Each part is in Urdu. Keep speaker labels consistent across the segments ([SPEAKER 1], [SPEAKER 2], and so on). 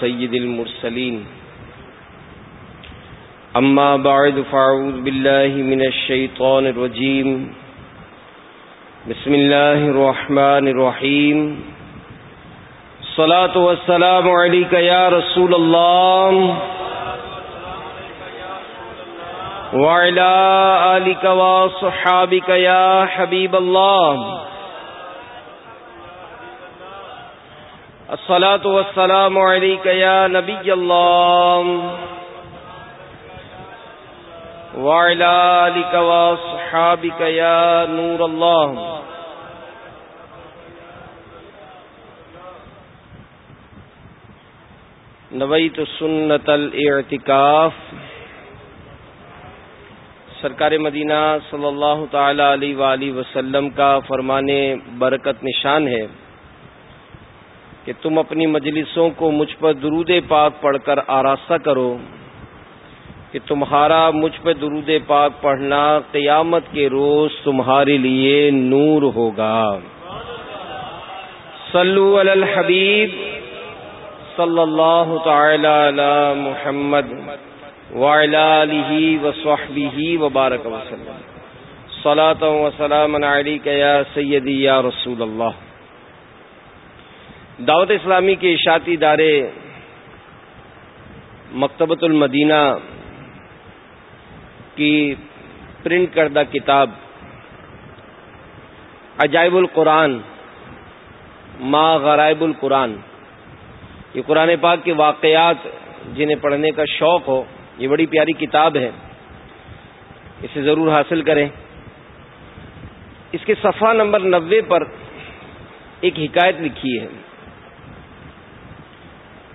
[SPEAKER 1] سيد المرسلين. أما بعد فاعوذ بالله من الشيطان الرجيم. بسم الله الرحمن الرحيم. الصلاة والسلام عليك يا رسول الله. وعلى آلك وصحابك يا حبيب الله. الصلاة والسلام عليك يا نبي الله. وعلى آلك وصحابك يا نور الله. نویت سنت الاعتکاف سرکار مدینہ صلی اللہ تعالی علیہ وآلہ وسلم کا فرمانے برکت نشان ہے. کہ تم اپنی مجلسوں کو مجھ پر درود پاک پڑھ کر آراستہ کرو، کہ تمہارا مجھ پہ درود پاک پڑھنا قیامت کے روز تمہارے لیے نور ہوگا۔ صلو علی الحبیب صلی اللہ تعالی علی محمد وعلی وصحبہ وبارک وسلم۔ صلاة و سلام علیکہ یا سیدی یا رسول اللہ۔ دعوت اسلامی کے اشاعتی ادارے مکتبۃ المدینہ کی پرنٹ کردہ کتاب عجائب القرآن، ما غرائب القرآن، یہ قرآن پاک کے واقعات جنہیں پڑھنے کا شوق ہو، یہ بڑی پیاری کتاب ہے، اسے ضرور حاصل کریں۔ اس کے صفحہ نمبر نوے پر ایک حکایت لکھی ہے۔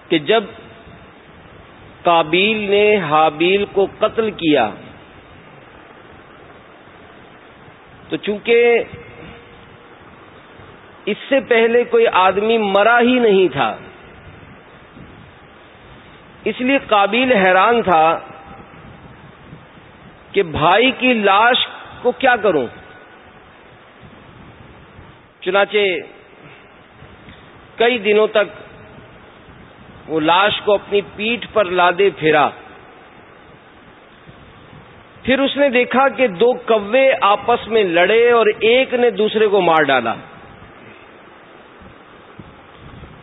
[SPEAKER 1] کہ جب کابیل نے حابیل کو قتل کیا، تو چونکہ اس سے پہلے کوئی آدمی مرا ہی نہیں تھا، اس لیے قابل حیران تھا کہ بھائی کی لاش کو کیا کروں۔ چنانچہ کئی دنوں تک وہ لاش کو اپنی پیٹھ پر لادے پھرا پھر اس نے دیکھا کہ دو کوے آپس میں لڑے اور ایک نے دوسرے کو مار ڈالا۔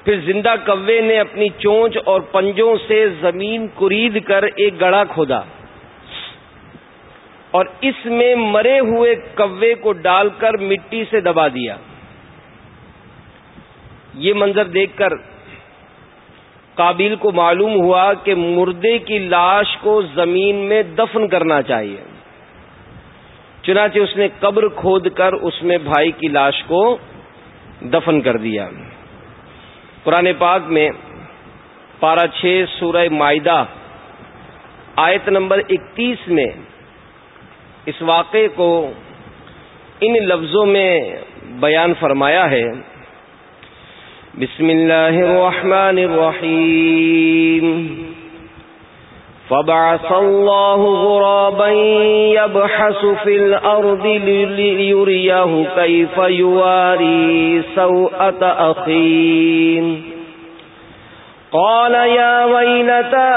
[SPEAKER 1] پھر زندہ کوے نے اپنی چونچ اور پنجوں سے زمین کرید کر ایک گڑا کھودا۔ اور اس میں مرے ہوئے کوے کو ڈال کر مٹی سے دبا دیا۔ یہ منظر دیکھ کر قابل کو معلوم ہوا کہ مردے کی لاش کو زمین میں دفن کرنا چاہیے۔ چنانچہ اس نے قبر کھود کر اس میں بھائی کی لاش کو دفن کر دیا۔ قرآن پاک میں پارا چھ سورہ معدہ آیت نمبر اکتیس میں اس واقعے کو ان لفظوں میں بیان فرمایا ہے۔ بسم الله الرحمن الرحيم. فبعث الله غرابا يبحث في الأرض ليريه كيف يواري سوءة أخيه. قال يا ويلتا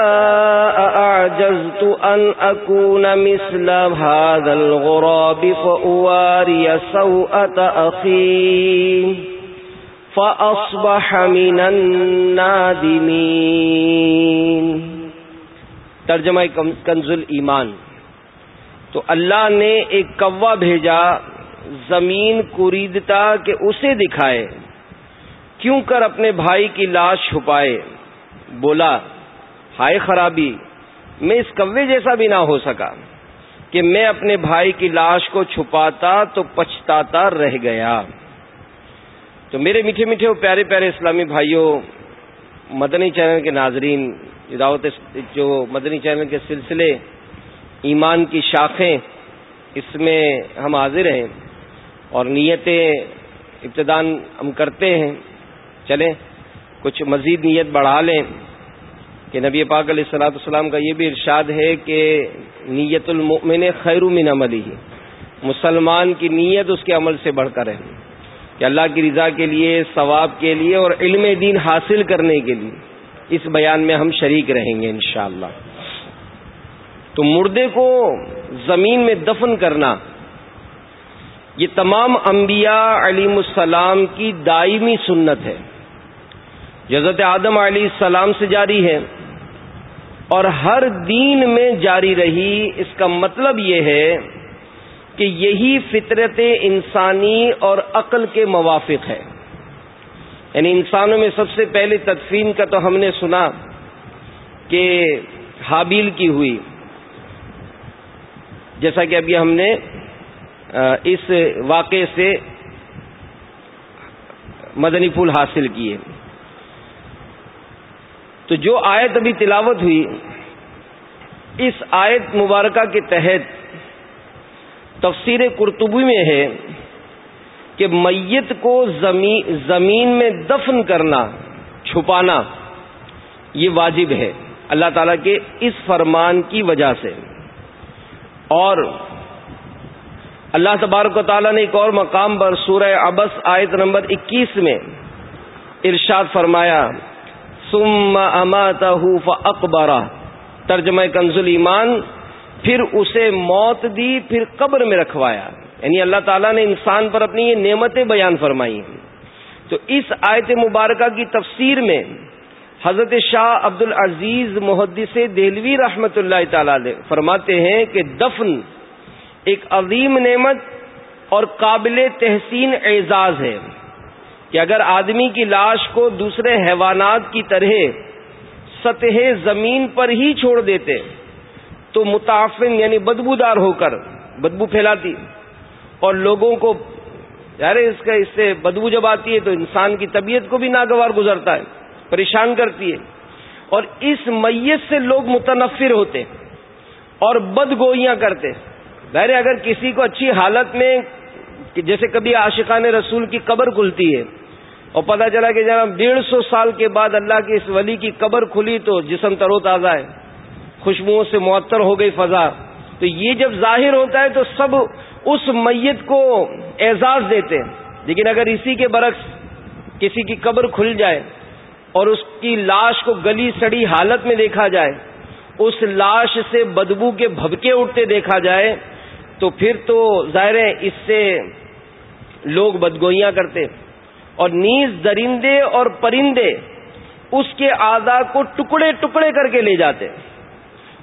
[SPEAKER 1] أعجزت أن أكون مثل هذا الغراب فأواري سوءة أخيه؟ فأصبح من النادمين ترجمہ کنز ایمان۔ تو اللہ نے ایک کوا بھیجا، زمین کوریدتا کہ اسے دکھائے۔ کیوں کر اپنے بھائی کی لاش چھپائے؟ بولا، ہائے خرابی، میں اس کوے جیسا بھی نہ ہو سکا کہ میں اپنے بھائی کی لاش کو چھپاتا تو پچھتاتا رہ گیا۔ تو میرے میٹھے میٹھے اور پیارے پیارے اسلامی بھائیوں، مدنی چینل کے ناظرین دعوت جو مدنی چینل کے سلسلے ایمان کی شاخیں، اس میں ہم حاضر ہیں اور نیتیں ابتدان ہم کرتے ہیں۔ چلیں، کچھ مزید نیت بڑھا لیں کہ نبی پاک علیہ السلاۃ السلام کا یہ بھی ارشاد ہے کہ نیت المؤمن خیر من عملی مسلمان کی نیت اس کے عمل سے بڑھ کر ہے کہ اللہ کی رضا کے لیے، ثواب کے لیے اور علم دین حاصل کرنے کے لیے اس بیان میں ہم شریک رہیں گے انشاءاللہ۔ تو مردے کو زمین میں دفن کرنا، یہ تمام انبیاء علیم السلام کی دائمی سنت ہے۔ حضرت آدم علیہ السلام سے جاری ہے اور ہر دین میں جاری رہی۔ اس کا مطلب یہ ہے کہ یہی فطرت انسانی اور عقل کے موافق ہے۔ یعنی انسانوں میں سب سے پہلے تدفین کا تو ہم نے سنا کہ حابیل کی ہوئی۔ جیسا کہ ابھی ہم نے اس واقعے سے مدنی پھول حاصل کیے۔ تو جو آیت ابھی تلاوت ہوئی، اس آیت مبارکہ کے تحت تفسیر قرطبی میں ہے کہ میت کو زمین میں دفن کرنا، چھپانا، یہ واجب ہے۔ اللہ تعالی کے اس فرمان کی وجہ سے۔ اور اللہ تبارک و تعالیٰ نے ایک اور مقام پر سورہ ابس آیت نمبر اکیس میں ارشاد فرمایا سم اماتہ اکبرا ترجمہ کنز ایمان پھر اسے موت دی، پھر قبر میں رکھوایا۔ یعنی اللہ تعالیٰ نے انسان پر اپنی یہ نعمتیں بیان فرمائی ہیں۔ تو اس آیت مبارکہ کی تفسیر میں حضرت شاہ عبد العزیز محدث دہلوی رحمت اللہ تعالی فرماتے ہیں کہ دفن ایک عظیم نعمت اور قابل تحسین اعزاز ہے کہ اگر آدمی کی لاش کو دوسرے حیوانات کی طرح سطح زمین پر ہی چھوڑ دیتے تو متعفن یعنی بدبودار ہو کر بدبو پھیلاتی اور لوگوں کو یار اس کا اس سے بدبو جب آتی ہے تو انسان کی طبیعت کو بھی ناگوار گزرتا ہے، پریشان کرتی ہے۔ اور اس میت سے لوگ متنفر ہوتے اور بدگوئیاں کرتے ظاہر اگر کسی کو اچھی حالت میں جیسے کبھی عاشقان رسول کی قبر کھلتی ہے اور پتہ چلا کہ جناب ڈیڑھ سو سال کے بعد اللہ کی اس ولی کی قبر کھلی تو جسم ترو تازہ ہے۔ خوشبوؤں سے معطر ہو گئی فضا۔ تو یہ جب ظاہر ہوتا ہے تو سب اس میت کو اعزاز دیتے ہیں۔ لیکن اگر اسی کے برعکس کسی کی قبر کھل جائے اور اس کی لاش کو گلی سڑی حالت میں دیکھا جائے، اس لاش سے بدبو کے بھبکے اٹھتے دیکھا جائے، تو پھر تو ظاہر ہے اس سے لوگ بدگوئیاں کرتے۔ اور نیز درندے اور پرندے اس کے آدھا کو ٹکڑے ٹکڑے کر کے لے جاتے۔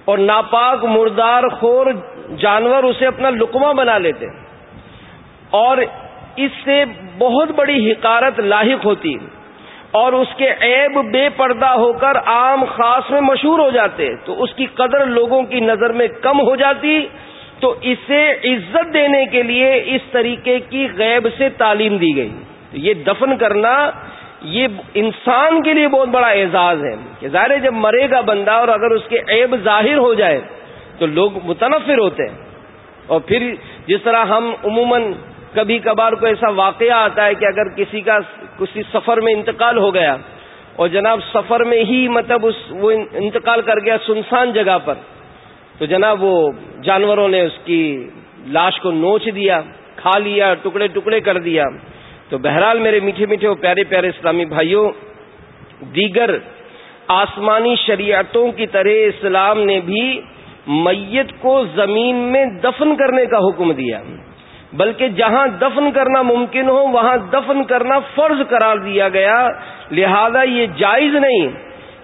[SPEAKER 1] اور ناپاک مردار خور جانور اسے اپنا لکما بنا لیتے اور اس سے بہت بڑی حکارت لاحق ہوتی اور اس کے عیب بے پردہ ہو کر عام خاص میں مشہور ہو جاتے تو اس کی قدر لوگوں کی نظر میں کم ہو جاتی تو اسے عزت دینے کے لیے اس طریقے کی غیب سے تعلیم دی گئی یہ دفن کرنا یہ انسان کے لیے بہت بڑا اعزاز ہے کہ ظاہر جب مرے گا بندہ اور اگر اس کے عیب ظاہر ہو جائے تو لوگ متنفر ہوتے ہیں۔ اور پھر جس طرح ہم عموماً کبھی کبھار کو ایسا واقعہ آتا ہے کہ اگر کسی کا کسی سفر میں انتقال ہو گیا اور جناب سفر میں ہی مطلب اس وہ انتقال کر گیا سنسان جگہ پر، تو جناب وہ جانوروں نے اس کی لاش کو نوچ دیا، کھا لیا، ٹکڑے ٹکڑے کر دیا۔ تو بہرحال میرے میٹھے میٹھے اور پیارے پیارے اسلامی بھائیوں، دیگر آسمانی شریعتوں کی طرح اسلام نے بھی میت کو زمین میں دفن کرنے کا حکم دیا۔ بلکہ جہاں دفن کرنا ممکن ہو، وہاں دفن کرنا فرض قرار دیا گیا۔ لہذا یہ جائز نہیں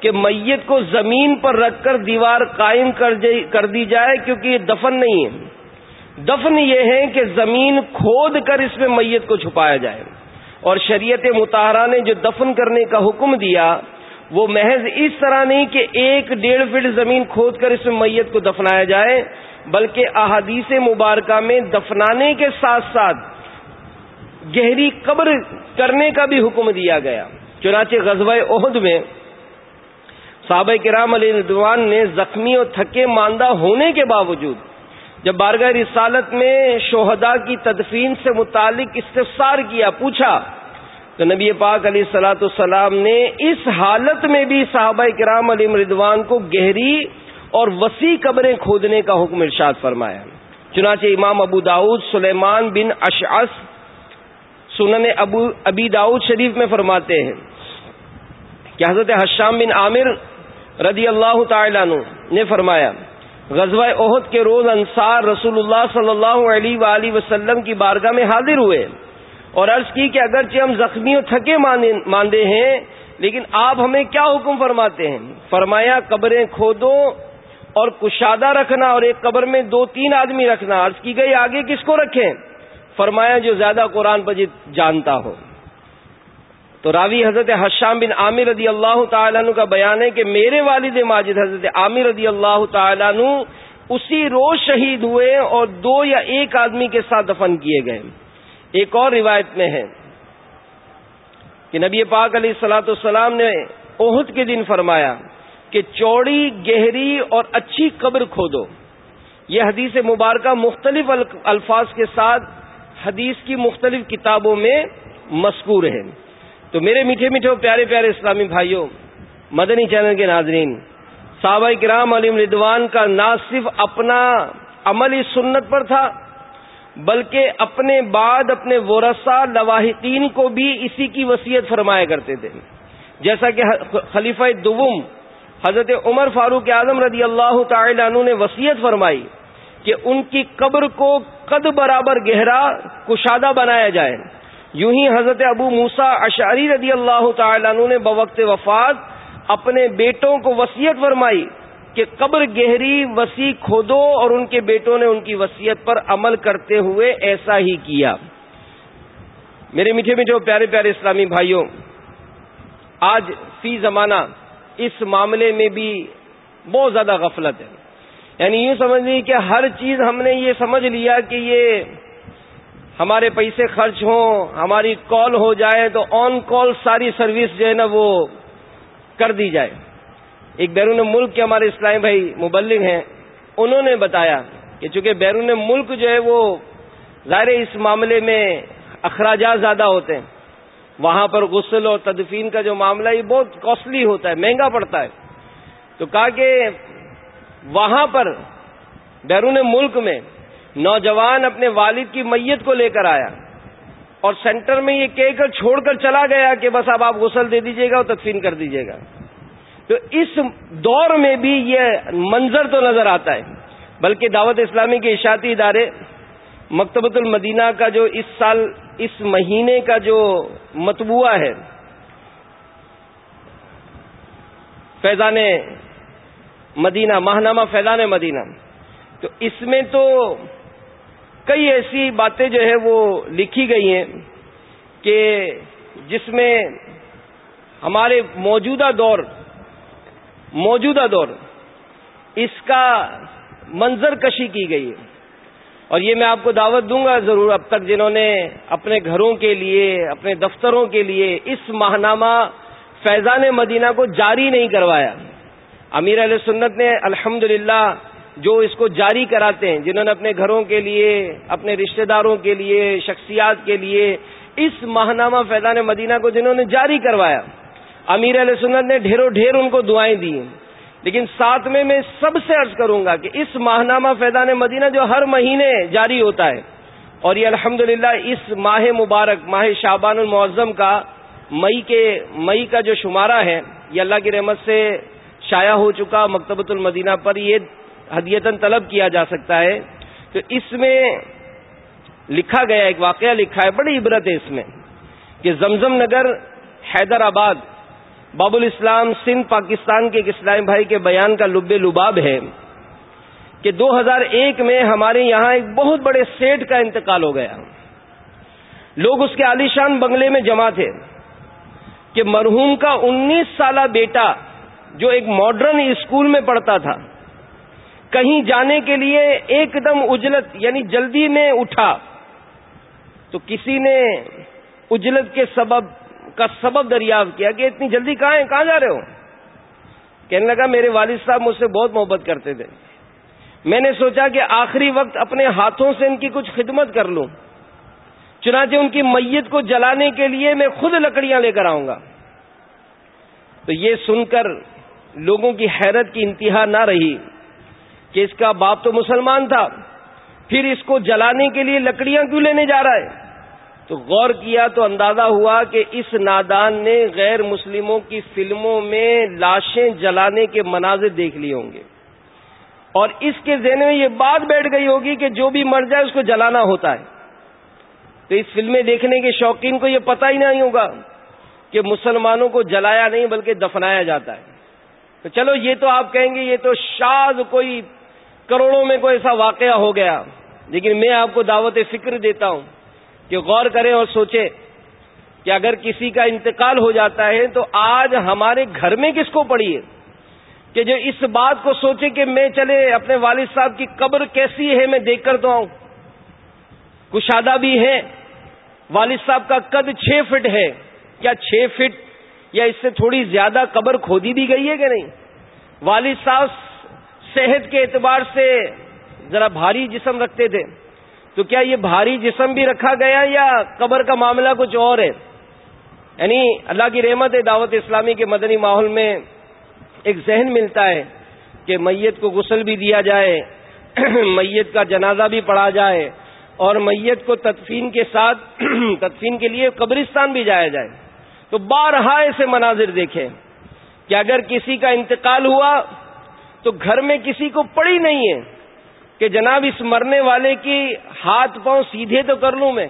[SPEAKER 1] کہ میت کو زمین پر رکھ کر دیوار قائم کر دی جائے، کیونکہ یہ دفن نہیں ہے۔ دفن یہ ہے کہ زمین کھود کر اس میں میت کو چھپایا جائے۔ اور شریعت مطالعہ نے جو دفن کرنے کا حکم دیا، وہ محض اس طرح نہیں کہ ایک ڈیڑھ فٹ زمین کھود کر اس میں میت کو دفنایا جائے، بلکہ احادیث مبارکہ میں دفنانے کے ساتھ ساتھ گہری قبر کرنے کا بھی حکم دیا گیا۔ چنانچہ غزوہ عہد میں صحابہ کرام علی ردوان نے زخمی اور تھکے ماندہ ہونے کے باوجود جب بارگاہ رسالت میں شہدا کی تدفین سے متعلق استفسار کیا، پوچھا، تو نبی پاک علیہ سلاۃ السلام نے اس حالت میں بھی صحابہ کرام علی مردوان کو گہری اور وسیع قبریں کھودنے کا حکم ارشاد فرمایا۔ چنانچہ امام ابو داود سلیمان بن اشعث سنن ابو ابی داود شریف میں فرماتے ہیں کہ حضرت حشام بن عامر رضی اللہ تعالیٰ نے فرمایا غزوہ عہد کے روز انصار رسول اللہ صلی اللہ علیہ وآلہ وسلم کی بارگاہ میں حاضر ہوئے اور عرض کی کہ اگرچہ ہم زخمی اور تھکے ماندے ہیں، لیکن آپ ہمیں کیا حکم فرماتے ہیں؟ فرمایا، قبریں کھودو اور کشادہ رکھنا اور ایک قبر میں دو تین آدمی رکھنا۔ عرض کی گئی، آگے کس کو رکھیں؟ فرمایا، جو زیادہ قرآن پجید جانتا ہو۔ تو راوی حضرت حشام بن عامر رضی اللہ تعالیٰ کا بیان ہے کہ میرے والد ماجد حضرت عامر رضی اللہ تعالیٰ اسی روز شہید ہوئے اور دو یا ایک آدمی کے ساتھ دفن کیے گئے۔ ایک اور روایت میں ہے کہ نبی پاک علیہ السلاۃ السلام نے عہد کے دن فرمایا کہ چوڑی، گہری اور اچھی قبر کھودو۔ یہ حدیث مبارکہ مختلف الفاظ کے ساتھ حدیث کی مختلف کتابوں میں مذکور ہے۔ تو میرے میٹھے میٹھے پیارے پیارے اسلامی بھائیوں، مدنی چینل کے ناظرین، صحابہ کرام علیم ردوان کا نہ صرف اپنا عمل سنت پر تھا، بلکہ اپنے بعد اپنے ورثہ لواحقین کو بھی اسی کی وصیت فرمایا کرتے تھے۔ جیسا کہ خلیفہ دوم حضرت عمر فاروق اعظم رضی اللہ تعالی عنہ نے وصیت فرمائی کہ ان کی قبر کو قد برابر گہرا کشادہ بنایا جائے۔ یوں ہی حضرت ابو موسا اشاری رضی اللہ تعالی عنہ نے بوقت وفات اپنے بیٹوں کو وسیعت فرمائی کہ قبر گہری وسیع کھودو اور ان کے بیٹوں نے ان کی وسیعت پر عمل کرتے ہوئے ایسا ہی کیا۔ میرے میٹھے میٹھے پیارے پیارے اسلامی بھائیوں، آج فی زمانہ اس معاملے میں بھی بہت زیادہ غفلت ہے۔ یعنی یوں سمجھ لی کہ ہر چیز ہم نے یہ سمجھ لیا کہ یہ ہمارے پیسے خرچ ہوں، ہماری کال ہو جائے تو آن کال ساری سروس جو ہے نا وہ کر دی جائے۔ ایک بیرون ملک کے ہمارے اسلام بھائی مبلغ ہیں، انہوں نے بتایا کہ چونکہ بیرون ملک جو ہے وہ ظاہر اس معاملے میں اخراجات زیادہ ہوتے ہیں، وہاں پر غسل اور تدفین کا جو معاملہ یہ بہت کاسٹلی ہوتا ہے، مہنگا پڑتا ہے۔ تو کہا کہ وہاں پر بیرون ملک میں نوجوان اپنے والد کی میت کو لے کر آیا اور سینٹر میں یہ کہہ کر چھوڑ کر چلا گیا کہ بس اب آپ غسل دے دیجیے گا اور تقسیم کر دیجیے گا۔ تو اس دور میں بھی یہ منظر تو نظر آتا ہے، بلکہ دعوت اسلامی کے اشاعتی ادارے مکتبۃ المدینہ کا جو اس سال، اس مہینے کا جو متبوعہ ہے، فیضان مدینہ، ماہنامہ فیضان مدینہ، تو اس میں تو کئی ایسی باتیں جو ہے وہ لکھی گئی ہیں کہ جس میں ہمارے موجودہ دور موجودہ دور اس کا منظر کشی کی گئی ہے۔ اور یہ میں آپ کو دعوت دوں گا ضرور اب تک جنہوں نے اپنے گھروں کے لیے، اپنے دفتروں کے لیے اس ماہنامہ فیضان مدینہ کو جاری نہیں کروایا۔ امیر علیہ سنت نے الحمدللہ جو اس کو جاری کراتے ہیں، جنہوں نے اپنے گھروں کے لیے، اپنے رشتہ داروں کے لیے، شخصیات کے لیے اس ماہنامہ فیضان مدینہ کو جنہوں نے جاری کروایا، امیر علیہ سنت نے ڈھیروں ڈھیر ان کو دعائیں دی لیکن ساتھ میں میں سب سے عرض کروں گا کہ اس ماہنامہ فیضان مدینہ جو ہر مہینے جاری ہوتا ہے، اور یہ الحمد اس ماہ مبارک، ماہ شعبان المعظم کا مئی کے، مئی کا جو شمارہ ہے، یہ اللہ کی رحمت سے شائع ہو چکا مکتبۃ المدینہ پر یہ ہدیتن طلب کیا جا سکتا ہے تو اس میں لکھا گیا، ایک واقعہ لکھا ہے، بڑی عبرت ہے اس میں کہ زمزم نگر، حیدر آباد، باب الاسلام، سندھ، پاکستان کے ایک اسلام بھائی کے بیان کا لب لباب ہے کہ دو ہزار ایک میں ہمارے یہاں ایک بہت بڑے سیٹ کا انتقال ہو گیا۔ لوگ اس کے عالیشان بنگلے میں جمع تھے کہ مرحوم کا انیس سالہ بیٹا جو ایک ماڈرن اسکول میں پڑھتا تھا کہیں جانے کے لیے ایک دم اجلت یعنی جلدی میں اٹھا۔ تو کسی نے اجلت کے سبب، کا سبب دریافت کیا کہ اتنی جلدی کہاں ہیں، کہاں جا رہے ہو؟ کہنے لگا میرے والد صاحب مجھ سے بہت محبت کرتے تھے۔ میں نے سوچا کہ آخری وقت اپنے ہاتھوں سے ان کی کچھ خدمت کر لوں۔ چنانچہ ان کی میت کو جلانے کے لیے میں خود لکڑیاں لے کر آؤں گا۔ تو یہ سن کر لوگوں کی حیرت کی انتہا نہ رہی۔ کہ اس کا باپ تو مسلمان تھا، پھر اس کو جلانے کے لیے لکڑیاں کیوں لینے جا رہا ہے؟ تو غور کیا تو اندازہ ہوا کہ اس نادان نے غیر مسلموں کی فلموں میں لاشیں جلانے کے مناظر دیکھ لیے ہوں گے۔ اور اس کے ذہن میں یہ بات بیٹھ گئی ہوگی کہ جو بھی مر جائے اس کو جلانا ہوتا ہے۔ تو اس فلمیں دیکھنے کے شوقین کو یہ پتہ ہی نہیں ہوگا کہ مسلمانوں کو جلایا نہیں بلکہ دفنایا جاتا ہے۔ تو چلو یہ تو آپ کہیں گے، یہ تو شاد کوئی کروڑوں میں کوئی ایسا واقعہ ہو گیا۔ لیکن میں آپ کو دعوت فکر دیتا ہوں کہ غور کریں اور سوچیں کہ اگر کسی کا انتقال ہو جاتا ہے تو آج ہمارے گھر میں کس کو پڑی ہے؟ کہ جو اس بات کو سوچے کہ میں چلے اپنے والد صاحب کی قبر کیسی ہے، میں دیکھ کر تو آؤں۔ کشادہ بھی ہے والد صاحب کا قد چھ فٹ ہے۔ کیا چھ فٹ یا اس سے تھوڑی زیادہ قبر کھودی بھی گئی ہے کہ نہیں؟ والد صاحب صحت کے اعتبار سے ذرا بھاری جسم رکھتے تھے۔ تو کیا یہ بھاری جسم بھی رکھا گیا یا قبر کا معاملہ کچھ اور ہے؟ یعنی اللہ کی رحمت دعوت اسلامی کے مدنی ماحول میں ایک ذہن ملتا ہے کہ میت کو غسل بھی دیا جائے، میت کا جنازہ بھی پڑھا جائے اور میت کو تدفین کے ساتھ تدفین کے لیے قبرستان بھی جایا جائے۔ تو بارہا ایسے مناظر دیکھیں۔ کہ اگر کسی کا انتقال ہوا تو گھر میں کسی کو پڑی نہیں ہے کہ جناب اس مرنے والے کی ہاتھ پاؤں سیدھے تو کر لوں میں،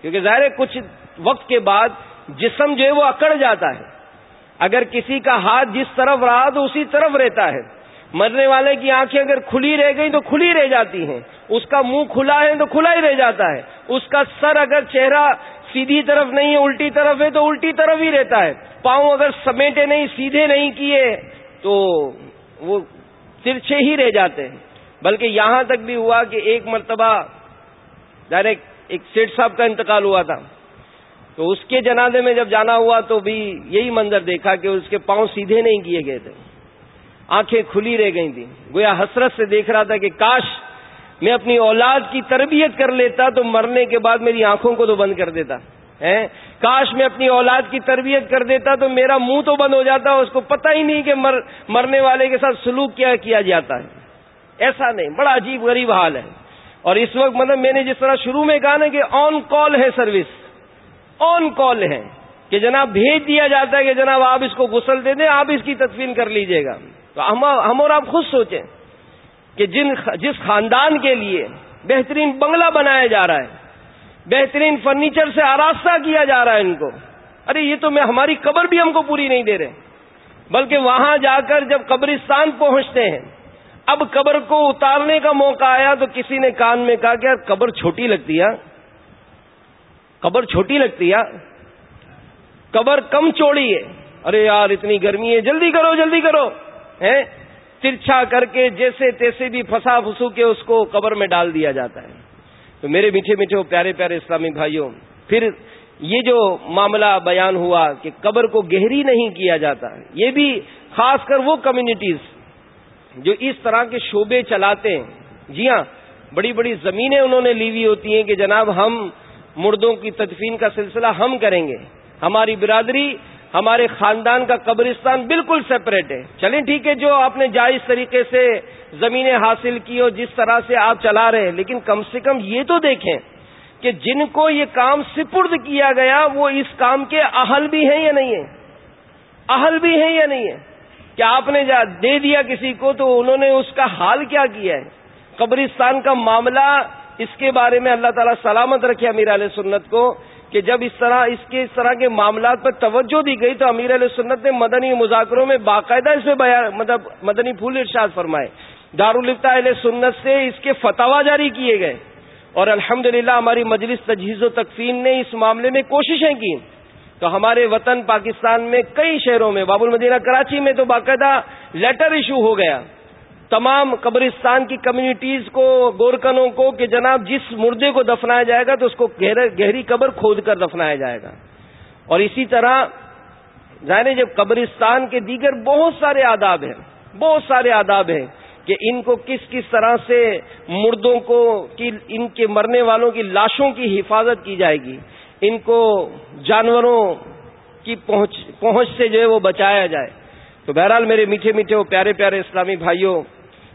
[SPEAKER 1] کیونکہ ظاہر ہے کچھ وقت کے بعد جسم جو ہے وہ اکڑ جاتا ہے۔ اگر کسی کا ہاتھ جس طرف رہا تو اسی طرف رہتا ہے۔ مرنے والے کی آنکھیں اگر کھلی رہ گئی تو کھلی رہ جاتی ہیں۔ اس کا منہ کھلا ہے تو کھلا ہی رہ جاتا ہے۔ اس کا سر اگر چہرہ سیدھی طرف نہیں ہے، الٹی طرف ہے تو الٹی طرف ہی رہتا ہے۔ پاؤں اگر سمیٹے نہیں، سیدھے نہیں کیے تو وہ ترچھے ہی رہ جاتے ہیں۔ بلکہ یہاں تک بھی ہوا کہ ایک مرتبہ ڈائریکٹ ایک سیٹ صاحب کا انتقال ہوا تھا۔ تو اس کے جنازے میں جب جانا ہوا تو بھی یہی منظر دیکھا کہ اس کے پاؤں سیدھے نہیں کیے گئے تھے۔ آنکھیں کھلی رہ گئی تھیں۔ گویا حسرت سے دیکھ رہا تھا کہ کاش میں اپنی اولاد کی تربیت کر لیتا تو مرنے کے بعد میری آنکھوں کو تو بند کر دیتا۔ کاش میں اپنی اولاد کی تربیت کر دیتا تو میرا منہ تو بند ہو جاتا اس کو پتہ ہی نہیں کہ مر مرنے والے کے ساتھ سلوک کیا کیا جاتا ہے۔ ایسا نہیں، بڑا عجیب غریب حال ہے۔ اور اس وقت مطلب میں نے جس طرح شروع میں کہا نا کہ آن کال ہے سروس۔ آن کال ہے کہ جناب بھیج دیا جاتا ہے کہ جناب آپ اس کو غسل دے دیں، آپ اس کی تدفین کر لیجیے گا۔ تو ہم اور آپ خود سوچیں کہ جن جس خاندان کے لیے بہترین بنگلہ بنایا جا رہا ہے بہترین فرنیچر سے آراستہ کیا جا رہا ہے ان کو۔ ارے، یہ تو میں، ہماری قبر بھی ہم کو پوری نہیں دے رہے۔ بلکہ وہاں جا کر جب قبرستان پہنچتے ہیں، اب قبر کو اتارنے کا موقع آیا تو کسی نے کان میں کہا کہ یار، قبر چھوٹی لگتی ہے۔ قبر چھوٹی لگتی ہے۔ قبر کم چوڑی ہے۔ ارے یار، اتنی گرمی ہے۔ جلدی کرو جلدی کرو۔ ترچھا کر کے جیسے تیسے بھی پھنسا پھسو کے اس کو قبر میں ڈال دیا جاتا ہے۔ تو میرے میٹھے میٹھے پیارے پیارے اسلامی بھائیوں، پھر یہ جو معاملہ بیان ہوا کہ قبر کو گہری نہیں کیا جاتا، یہ بھی خاص کر وہ کمیونٹیز جو اس طرح کے شعبے چلاتے ہیں۔ جی ہاں بڑی بڑی زمینیں انہوں نے لی ہوئی ہوتی ہیں کہ جناب ہم مردوں کی تدفین کا سلسلہ ہم کریں گے۔ ہماری برادری ہمارے خاندان کا قبرستان بالکل سپریٹ ہے۔ چلیں ٹھیک ہے جو آپ نے جائز طریقے سے زمینیں حاصل کی اور جس طرح سے آپ چلا رہے ہیں، لیکن کم سے کم یہ تو دیکھیں کہ جن کو یہ کام سپرد کیا گیا، وہ اس کام کے اہل بھی ہیں یا نہیں ہیں؟ اہل بھی ہیں یا نہیں ہے کہ آپ نے دے دیا کسی کو تو انہوں نے اس کا حال کیا کیا ہے؟ قبرستان کا معاملہ، اس کے بارے میں اللہ تعالیٰ سلامت رکھے امیر علیہ سنت کو۔ کہ جب اس طرح اس کے اس طرح کے معاملات پر توجہ دی گئی تو امیر علیہ سنت نے مدنی مذاکروں میں باقاعدہ اس میں مطلب مدنی پھول ارشاد فرمائے۔ دارالفتا علیہ سنت سے اس کے فتوا جاری کیے گئے۔ اور الحمدللہ ہماری مجلس تجہیز و تقسیم نے اس معاملے میں کوششیں کی تو ہمارے وطن پاکستان میں کئی شہروں میں، باب المدینہ کراچی میں تو باقاعدہ لیٹر ایشو ہو گیا۔ تمام قبرستان کی کمیونٹیز کو، گورکنوں کو کہ جناب جس مردے کو دفنایا جائے گا تو اس کو گہری قبر کھود کر دفنایا جائے گا۔ اور اسی طرح ظاہر جب قبرستان کے دیگر بہت سارے آداب ہیں، بہت سارے آداب ہیں کہ ان کو کس کس طرح سے مردوں کو ان کے مرنے والوں کی لاشوں کی حفاظت کی جائے گی، ان کو جانوروں کی پہنچ پہنچ سے جو ہے وہ بچایا جائے۔ تو بہرحال میرے میٹھے میٹھے وہ پیارے پیارے اسلامی بھائیوں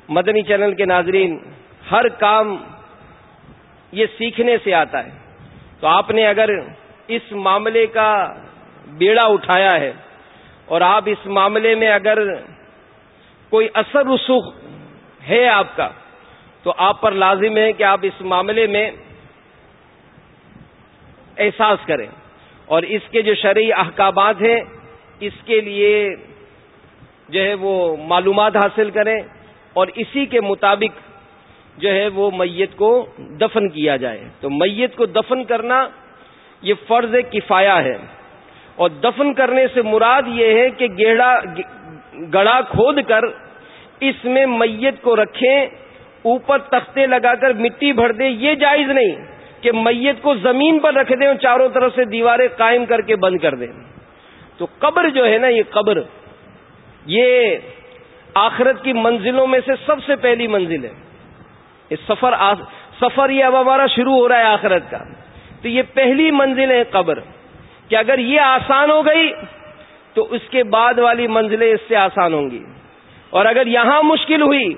[SPEAKER 1] مدنی چینل کے ناظرین، ہر کام یہ سیکھنے سے آتا ہے۔ تو آپ نے اگر اس معاملے کا بیڑا اٹھایا ہے اور آپ اس معاملے میں اگر کوئی اثر رسوخ ہے آپ کا، تو آپ پر لازم ہے کہ آپ اس معاملے میں احساس کریں۔ اور اس کے جو شرعی احکامات ہیں، اس کے لیے جو ہے وہ معلومات حاصل کریں۔ اور اسی کے مطابق جو ہے وہ میت کو دفن کیا جائے۔ تو میت کو دفن کرنا یہ فرض کفایا ہے۔ اور دفن کرنے سے مراد یہ ہے کہ گیڑا، گڑا کھود کر اس میں میت کو رکھیں، اوپر تختے لگا کر مٹی بھر دیں۔ یہ جائز نہیں کہ میت کو زمین پر رکھ دیں اور چاروں طرف سے دیواریں قائم کر کے بند کر دیں۔ تو قبر جو ہے نا، یہ قبر، یہ آخرت کی منزلوں میں سے سب سے پہلی منزل ہے۔ یہ سفر سفر یہ اب ہمارا شروع ہو رہا ہے آخرت کا۔ تو یہ پہلی منزل ہے قبر۔ کہ اگر یہ آسان ہو گئی، تو اس کے بعد والی منزلیں اس سے آسان ہوں گی۔ اور اگر یہاں مشکل ہوئی،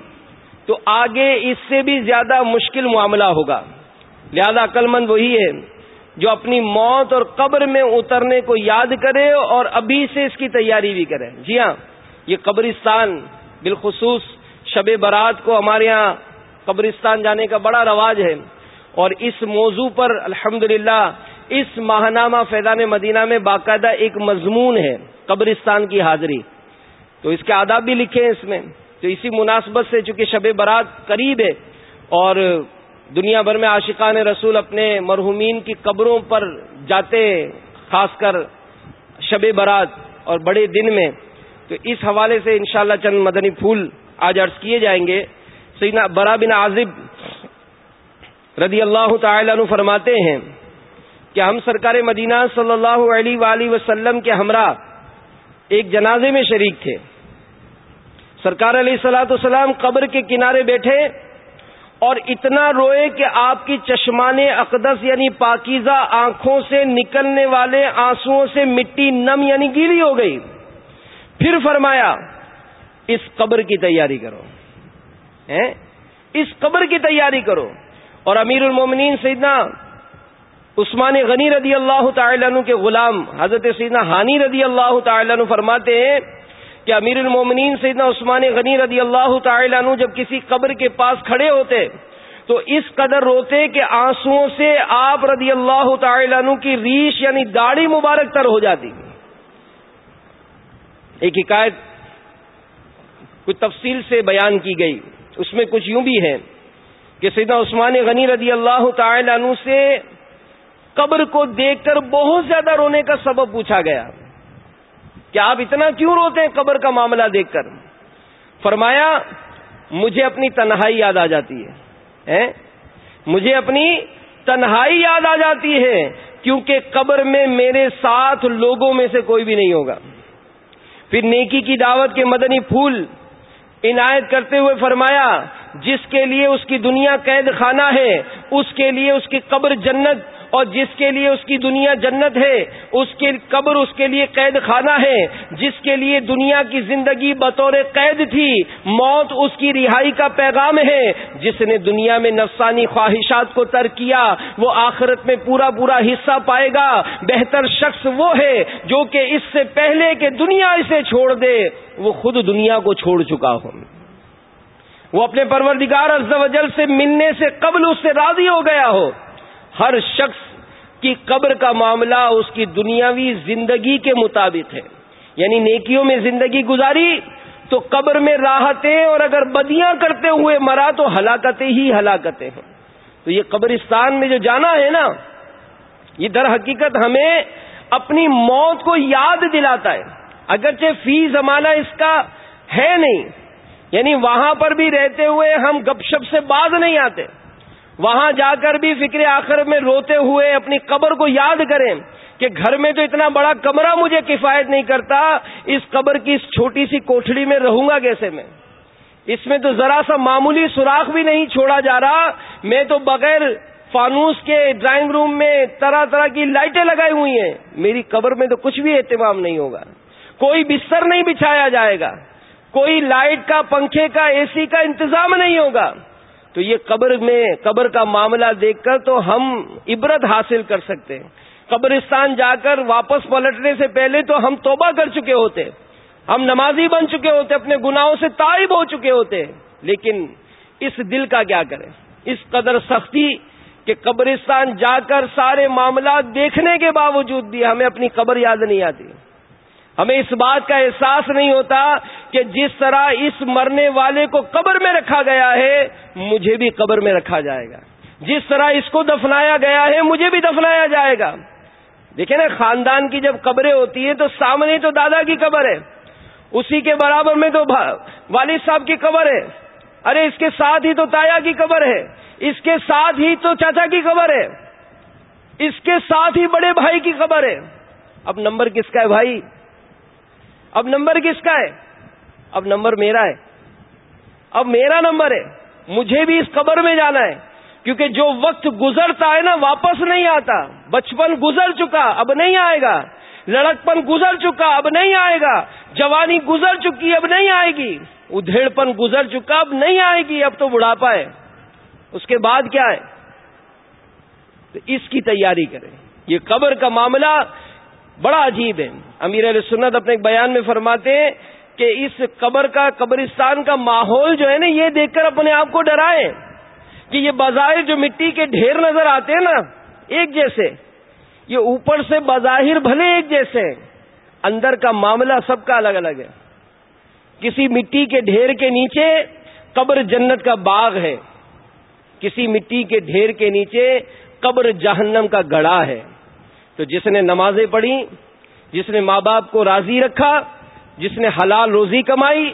[SPEAKER 1] تو آگے اس سے بھی زیادہ مشکل معاملہ ہوگا۔ لہذا عقل مند وہی ہے جو اپنی موت اور قبر میں اترنے کو یاد کرے اور ابھی سے اس کی تیاری بھی کرے۔ جی ہاں یہ قبرستان بالخصوص شب برات کو ہمارے یہاں قبرستان جانے کا بڑا رواج ہے اور اس موضوع پر الحمد اس ماہنامہ فیضان مدینہ میں باقاعدہ ایک مضمون ہے قبرستان کی حاضری تو اس کے آداب بھی لکھے ہیں اس میں تو اسی مناسبت سے چونکہ شب برات قریب ہے اور دنیا بھر میں عاشقان رسول اپنے مرحومین کی قبروں پر جاتے خاص کر شب برات اور بڑے دن میں تو اس حوالے سے انشاءاللہ چند مدنی پھول آج عرض کیے جائیں گے۔ سینا برا بن عازب رضی اللہ تعالی عنہ فرماتے ہیں کہ ہم سرکار مدینہ صلی اللہ علیہ وآلہ وسلم کے ہمراہ ایک جنازے میں شریک تھے۔ سرکار علیہ السلاۃ والسلام قبر کے کنارے بیٹھے اور اتنا روئے کہ آپ کی چشمان اقدس یعنی پاکیزہ آنکھوں سے نکلنے والے آنسو سے مٹی نم یعنی گیلی ہو گئی۔ پھر فرمایا، اس قبر کی تیاری کرو۔ اس قبر کی تیاری کرو۔ اور امیر المومنین سیدنا عثمان غنی رضی اللہ تعالی عنہ کے غلام حضرت سیدنا ہانی رضی اللہ تعالی عنہ فرماتے ہیں کہ امیر المومنین سیدنا عثمان غنی رضی اللہ تعالی عنہ جب کسی قبر کے پاس کھڑے ہوتے، تو اس قدر روتے کہ آنسو سے آپ رضی اللہ تعالی عنہ کی ریش یعنی داڑھی مبارک تر ہو جاتی۔ ایک حکایت کچھ تفصیل سے بیان کی گئی۔ اس میں کچھ یوں بھی ہے کہ سیدنا عثمان غنی رضی اللہ تعالی عنہ سے قبر کو دیکھ کر بہت زیادہ رونے کا سبب پوچھا گیا۔ کہ آپ اتنا کیوں روتے ہیں قبر کا معاملہ دیکھ کر؟ فرمایا، مجھے اپنی تنہائی یاد آ جاتی ہے۔ مجھے اپنی تنہائی یاد آ جاتی ہے کیونکہ قبر میں میرے ساتھ لوگوں میں سے کوئی بھی نہیں ہوگا۔ پھر نیکی کی دعوت کے مدنی پھول عنایت کرتے ہوئے فرمایا، جس کے لیے اس کی دنیا قید خانہ ہے، اس کے لیے اس کی قبر جنت اور جس کے لیے اس کی دنیا جنت ہے، اس کی قبر، اس کے لیے قید خانہ ہے، جس کے لیے دنیا کی زندگی بطور قید تھی، موت اس کی رہائی کا پیغام ہے۔ جس نے دنیا میں نفسانی خواہشات کو ترک کیا، وہ آخرت میں پورا پورا حصہ پائے گا۔ بہتر شخص وہ ہے جو کہ اس سے پہلے کہ دنیا اسے چھوڑ دے۔ وہ خود دنیا کو چھوڑ چکا ہو۔ وہ اپنے پروردگار عز و جل سے ملنے سے قبل اس سے راضی ہو گیا ہو۔ ہر شخص کی قبر کا معاملہ اس کی دنیاوی زندگی کے مطابق ہے۔ یعنی نیکیوں میں زندگی گزاری تو قبر میں راحتیں اور اگر بدیاں کرتے ہوئے مرا تو ہلاکتیں ہی ہلاکتیں ہیں تو یہ قبرستان میں جو جانا ہے نا، یہ در حقیقت ہمیں اپنی موت کو یاد دلاتا ہے۔ اگرچہ فی زمانہ اس کا ہے نہیں یعنی وہاں پر بھی رہتے ہوئے ہم گپ شپ سے باز نہیں آتے۔ وہاں جا کر بھی فکر آخر میں روتے ہوئے اپنی قبر کو یاد کریں کہ گھر میں تو اتنا بڑا کمرہ مجھے کفایت نہیں کرتا، اس قبر کی اس چھوٹی سی کوٹڑی میں رہوں گا کیسے میں؟ اس میں تو ذرا سا معمولی سوراخ بھی نہیں چھوڑا جا رہا، میں تو بغیر فانوس کے ڈرائنگ روم میں طرح طرح کی لائٹیں لگائی ہوئی ہیں۔ میری قبر میں تو کچھ بھی اہتمام نہیں ہوگا۔ کوئی بستر نہیں بچھایا جائے گا۔ کوئی لائٹ کا، پنکھے کا، اے سی کا انتظام نہیں ہوگا۔ تو یہ قبر میں قبر کا معاملہ دیکھ کر تو ہم عبرت حاصل کر سکتے ہیں۔ قبرستان جا کر واپس پلٹنے سے پہلے تو ہم توبہ کر چکے ہوتے۔ ہم نمازی بن چکے ہوتے، اپنے گناہوں سے تائب ہو چکے ہوتے۔ لیکن اس دل کا کیا کریں؟ اس قدر سختی کہ قبرستان جا کر سارے معاملات دیکھنے کے باوجود بھی ہمیں اپنی قبر یاد نہیں آتی۔ ہمیں اس بات کا احساس نہیں ہوتا کہ جس طرح اس مرنے والے کو قبر میں رکھا گیا ہے، مجھے بھی قبر میں رکھا جائے گا۔ جس طرح اس کو دفنایا گیا ہے، مجھے بھی دفنایا جائے گا۔ دیکھیں نا، خاندان کی جب قبریں ہوتی ہیں تو سامنے تو دادا کی قبر ہے۔ اسی کے برابر میں تو والد صاحب کی قبر ہے۔ ارے، اس کے ساتھ ہی تو تایا کی قبر ہے۔ اس کے ساتھ ہی تو چاچا کی قبر ہے۔ اس کے ساتھ ہی بڑے بھائی کی خبر ہے۔ اب نمبر کس کا ہے بھائی؟ اب نمبر کس کا ہے؟ اب نمبر میرا ہے۔ اب میرا نمبر ہے۔ مجھے بھی اس قبر میں جانا ہے۔ کیونکہ جو وقت گزرتا ہے نا، واپس نہیں آتا۔ بچپن گزر چکا، اب نہیں آئے گا۔ لڑکپن گزر چکا، اب نہیں آئے گا۔ جوانی گزر چکی، اب نہیں آئے گی۔ ادھیڑ پن گزر چکا، اب نہیں آئے گی۔ اب تو بڑھاپا ہے۔ اس کے بعد کیا ہے؟ تو اس کی تیاری کریں۔ یہ قبر کا معاملہ بڑا عجیب ہے۔ امیر علیہ سنت اپنے ایک بیان میں فرماتے ہیں کہ اس قبر کا، قبرستان کا ماحول جو ہے نا، یہ دیکھ کر اپنے آپ کو ڈرائے کہ یہ بظاہر جو مٹی کے ڈھیر نظر آتے ہیں نا، ایک جیسے۔ یہ اوپر سے بظاہر بھلے ایک جیسے اندر کا معاملہ سب کا الگ الگ ہے۔ کسی مٹی کے ڈھیر کے نیچے قبر جنت کا باغ ہے۔ کسی مٹی کے ڈھیر کے نیچے قبر جہنم کا گڑا ہے۔ تو جس نے نمازیں پڑھی جس نے ماں باپ کو راضی رکھا جس نے حلال روزی کمائی،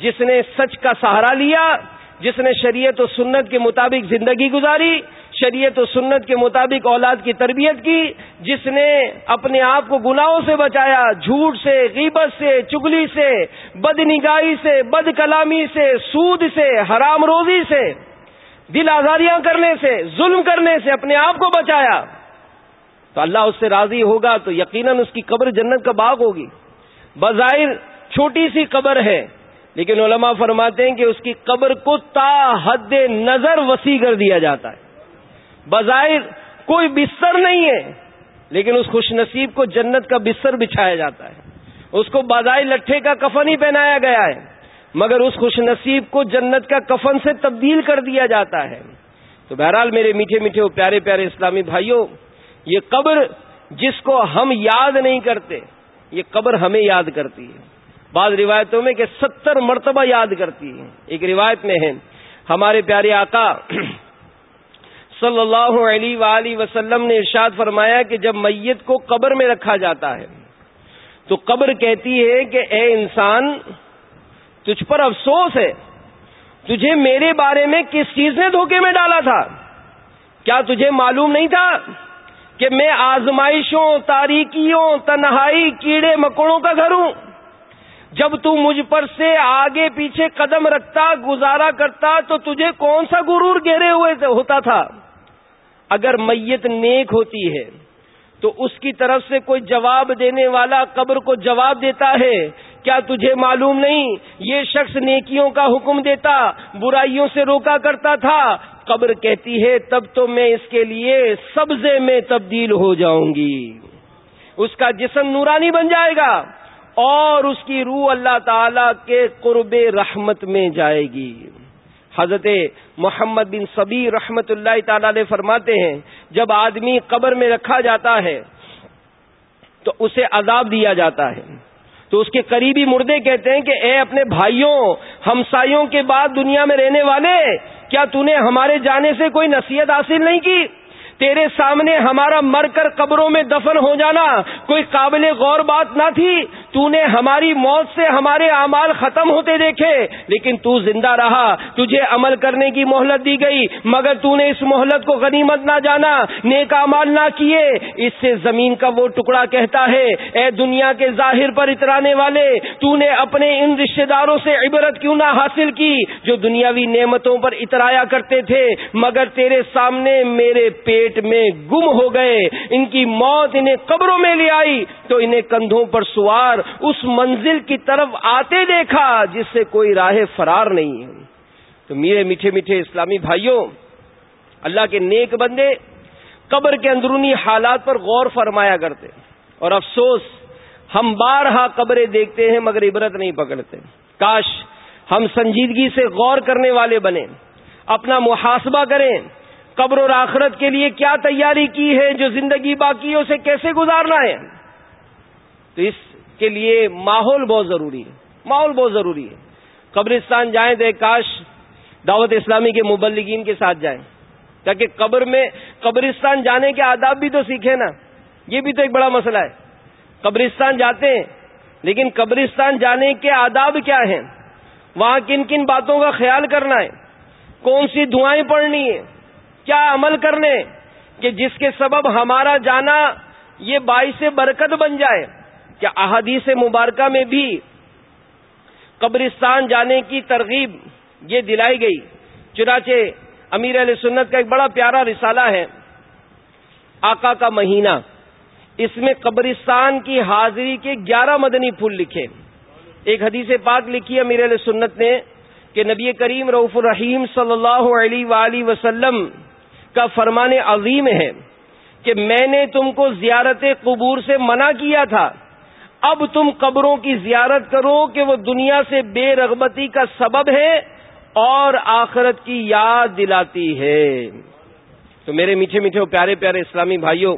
[SPEAKER 1] جس نے سچ کا سہارا لیا، جس نے شریعت و سنت کے مطابق زندگی گزاری، شریعت و سنت کے مطابق اولاد کی تربیت کی، جس نے اپنے آپ کو گناہوں سے بچایا، جھوٹ سے، غیبت سے، چگلی سے بد نگاہی سے بد کلامی سے، سود سے، حرام روزی سے، دل آزاریاں کرنے سے، ظلم کرنے سے اپنے آپ کو بچایا، تو اللہ اس سے راضی ہوگا تو یقیناً اس کی قبر جنت کا باغ ہوگی۔ بظاہر چھوٹی سی قبر ہے۔ لیکن علماء فرماتے ہیں کہ اس کی قبر کو تا حد نظر وسیع کر دیا جاتا ہے۔ بظاہر کوئی بستر نہیں ہے، لیکن اس خوش نصیب کو جنت کا بستر بچھایا جاتا ہے۔ اس کو بازائی لٹھے کا کفن ہی پہنایا گیا ہے، مگر اس خوش نصیب کو جنت کا کفن سے تبدیل کر دیا جاتا ہے۔ تو بہرحال میرے میٹھے میٹھے پیارے پیارے اسلامی بھائیوں، یہ قبر جس کو ہم یاد نہیں کرتے یہ قبر ہمیں یاد کرتی ہے۔ بعض روایتوں میں کہ ستر مرتبہ یاد کرتی ہے۔ ایک روایت میں ہے، ہمارے پیارے آقا صلی اللہ علیہ وآلہ وسلم نے ارشاد فرمایا کہ جب میت کو قبر میں رکھا جاتا ہے، تو قبر کہتی ہے کہ اے انسان، تجھ پر افسوس ہے۔ تجھے میرے بارے میں کس چیز نے دھوکے میں ڈالا تھا؟ کیا تجھے معلوم نہیں تھا؟ کہ میں آزمائشوں، تاریکیوں، تنہائی، کیڑے مکوڑوں کا گھر ہوں۔ جب تو مجھ پر سے آگے پیچھے قدم رکھتا، گزارا کرتا، تو تجھے کون سا گرور گہرے ہوئے ہوتا تھا۔ اگر میت نیک ہوتی ہے، تو اس کی طرف سے کوئی جواب دینے والا قبر کو جواب دیتا ہے۔ کیا تجھے معلوم نہیں، یہ شخص نیکیوں کا حکم دیتا، برائیوں سے روکا کرتا تھا قبر کہتی ہے، تب تو میں اس کے لیے سبزے میں تبدیل ہو جاؤں گی۔ اس کا جسم نورانی بن جائے گا اور اس کی روح اللہ تعالی کے قرب رحمت میں جائے گی۔ حضرت محمد بن صبی رحمت اللہ تعالی فرماتے ہیں، جب آدمی قبر میں رکھا جاتا ہے تو اسے عذاب دیا جاتا ہے۔ تو اس کے قریبی مردے کہتے ہیں کہ اے اپنے بھائیوں، ہمسایوں کے بعد دنیا میں رہنے والے، کیا تو نے ہمارے جانے سے کوئی نصیحت حاصل نہیں کی؟ تیرے سامنے ہمارا مر کر قبروں میں دفن ہو جانا کوئی قابل غور بات نہ تھی۔ تو نے ہماری موت سے ہمارے اعمال ختم ہوتے دیکھے، لیکن تو زندہ رہا، تجھے عمل کرنے کی مہلت دی گئی، مگر تو نے اس مہلت کو غنیمت نہ جانا، نیک امال نہ کیے۔ اس سے زمین کا وہ ٹکڑا کہتا ہے، اے دنیا کے ظاہر پر اترانے والے، تو نے اپنے ان رشتے داروں سے عبرت کیوں نہ حاصل کی جو دنیاوی نعمتوں پر اترایا کرتے تھے، مگر تیرے سامنے میرے پیٹ میں گم ہو گئے، ان کی موت انہیں قبروں میں لے آئی، تو انہیں کندھوں پر سوار اس منزل کی طرف آتے دیکھا، جس سے کوئی راہ فرار نہیں ہے۔ تو میرے میٹھے میٹھے اسلامی بھائیوں، اللہ کے نیک بندے قبر کے اندرونی حالات پر غور فرمایا کرتے۔ اور افسوس، ہم بارہا قبریں دیکھتے ہیں مگر عبرت نہیں پکڑتے۔ کاش ہم سنجیدگی سے غور کرنے والے بنے اپنا محاسبہ کریں قبر اور آخرت کے لیے کیا تیاری کی ہے جو زندگی باقی ہے اسے کیسے گزارنا ہے؟ تو اس کے لیے ماحول بہت ضروری ہے، ماحول بہت ضروری ہے۔ قبرستان جائیں تو کاش دعوت اسلامی کے مبلگین کے ساتھ جائیں۔ تاکہ قبر میں، قبرستان جانے کے آداب بھی تو سیکھیں نا۔ یہ بھی تو ایک بڑا مسئلہ ہے۔ قبرستان جاتے ہیں، لیکن قبرستان جانے کے آداب کیا ہیں؟ وہاں کن کن باتوں کا خیال کرنا ہے؟ کون سی دعائیں پڑھنی ہے کیا عمل کرنے کہ جس کے سبب ہمارا جانا یہ باعث برکت بن جائے؟ کیا احادیث مبارکہ میں بھی قبرستان جانے کی ترغیب یہ دلائی گئی؟ چنانچہ امیر علیہ سنت کا ایک بڑا پیارا رسالہ ہے، آقا کا مہینہ۔ اس میں قبرستان کی حاضری کے گیارہ مدنی پھول لکھے۔ ایک حدیث پاک لکھی امیر علیہ سنت نے کہ نبی کریم رعف الرحیم صلی اللہ علیہ وآلہ وسلم کا فرمان عظیم ہے کہ میں نے تم کو زیارت قبور سے منع کیا تھا۔ اب تم قبروں کی زیارت کرو کہ وہ دنیا سے بے رغبتی کا سبب ہے اور آخرت کی یاد دلاتی ہے۔ تو میرے میٹھے میٹھے پیارے پیارے اسلامی بھائیوں،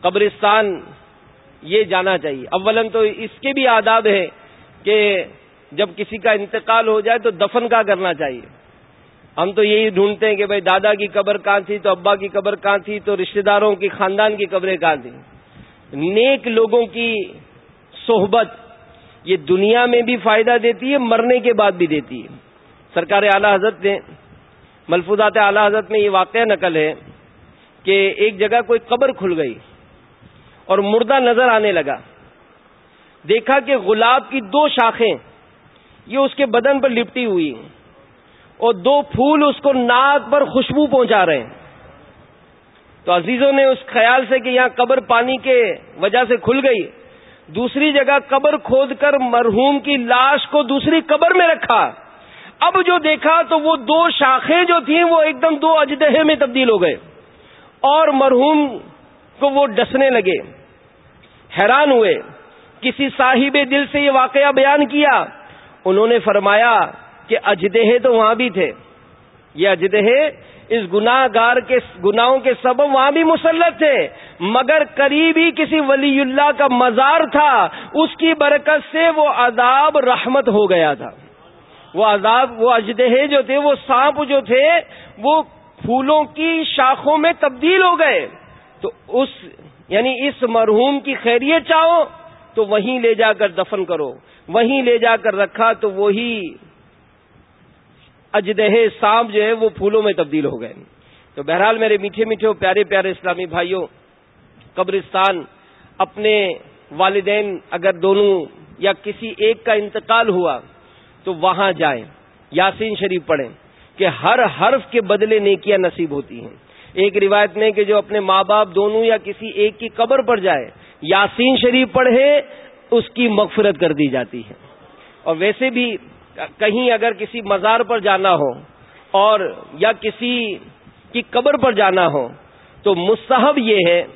[SPEAKER 1] قبرستان یہ جانا چاہیے۔ اولن تو اس کے بھی آداب ہے کہ جب کسی کا انتقال ہو جائے تو دفن کا کرنا چاہیے۔ ہم تو یہی ڈھونڈتے ہیں کہ بھائی دادا کی قبر کہاں تھی تو ابا کی قبر کہاں تھی تو رشتہ داروں کی خاندان کی قبریں کہاں تھیں؟ نیک لوگوں کی صحبت یہ دنیا میں بھی فائدہ دیتی ہے، مرنے کے بعد بھی دیتی ہے۔ سرکار اعلی حضرت نے، ملفوظات اعلی حضرت میں یہ واقعہ نقل ہے کہ ایک جگہ کوئی قبر کھل گئی اور مردہ نظر آنے لگا۔ دیکھا کہ گلاب کی دو شاخیں، یہ اس کے بدن پر لپٹی ہوئی۔ اور دو پھول اس کو ناک پر خوشبو پہنچا رہے ہیں۔ تو عزیزوں نے اس خیال سے کہ یہاں قبر پانی کے وجہ سے کھل گئی۔ دوسری جگہ قبر کھود کر مرحوم کی لاش کو دوسری قبر میں رکھا۔ اب جو دیکھا تو وہ دو شاخیں جو تھیں وہ ایک دم دو اجدہے میں تبدیل ہو گئے۔ اور مرحوم کو وہ ڈسنے لگے۔ حیران ہوئے۔ کسی صاحب دل سے یہ واقعہ بیان کیا۔ انہوں نے فرمایا کہ اجدہے تو وہاں بھی تھے۔ یہ اجدہے اس گناہ گار کے گناہوں کے سبب وہاں بھی مسلط تھے۔ مگر قریب ہی کسی ولی اللہ کا مزار تھا۔ اس کی برکت سے وہ عذاب رحمت ہو گیا تھا۔ وہ عذاب، وہ اجدہے جو تھے، وہ سانپ جو تھے، وہ پھولوں کی شاخوں میں تبدیل ہو گئے۔ تو اس یعنی اس مرحوم کی خیریت چاہو تو وہیں لے جا کر دفن کرو۔ وہیں لے جا کر رکھا تو وہی اجدہ سانپ جو ہے وہ پھولوں میں تبدیل ہو گئے۔ تو بہرحال میرے میٹھے میٹھے پیارے پیارے اسلامی بھائیوں، قبرستان اپنے والدین اگر دونوں یا کسی ایک کا انتقال ہوا تو وہاں جائیں، یاسین شریف پڑھیں کہ ہر حرف کے بدلے نیکیاں نصیب ہوتی ہیں۔ ایک روایت میں کہ جو اپنے ماں باپ دونوں یا کسی ایک کی قبر پر جائے یاسین شریف پڑھے اس کی مغفرت کر دی جاتی ہے۔ اور ویسے بھی کہیں اگر کسی مزار پر جانا ہو اور یا کسی کی قبر پر جانا ہو تو مستحب یہ ہے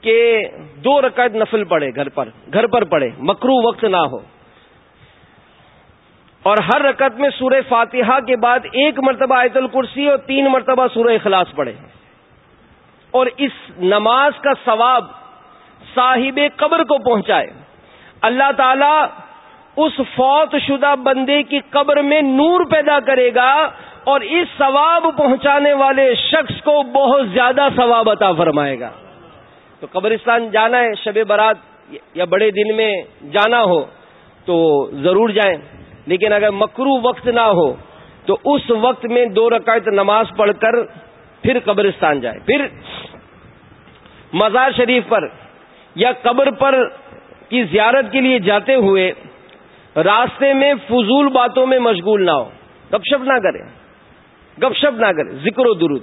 [SPEAKER 1] کہ دو رکعت نفل پڑے گھر پر گھر پر پڑے، مکرو وقت نہ ہو۔ اور ہر رکعت میں سورہ فاتحہ کے بعد ایک مرتبہ آیت الکرسی اور تین مرتبہ سورہ اخلاص پڑھے اور اس نماز کا ثواب صاحب قبر کو پہنچائے۔ اللہ تعالی اس فوت شدہ بندے کی قبر میں نور پیدا کرے گا اور اس ثواب پہنچانے والے شخص کو بہت زیادہ ثواب عطا فرمائے گا۔ تو قبرستان جانا ہے، شب برات یا بڑے دن میں جانا ہو تو ضرور جائیں۔ لیکن اگر مکرو وقت نہ ہو تو اس وقت میں دو رکعت نماز پڑھ کر پھر قبرستان جائے پھر مزار شریف پر یا قبر پر کی زیارت کے لیے جاتے ہوئے راستے میں فضول باتوں میں مشغول نہ ہو۔ گپ شپ نہ کرے گپ شپ نہ کرے ذکر و درود۔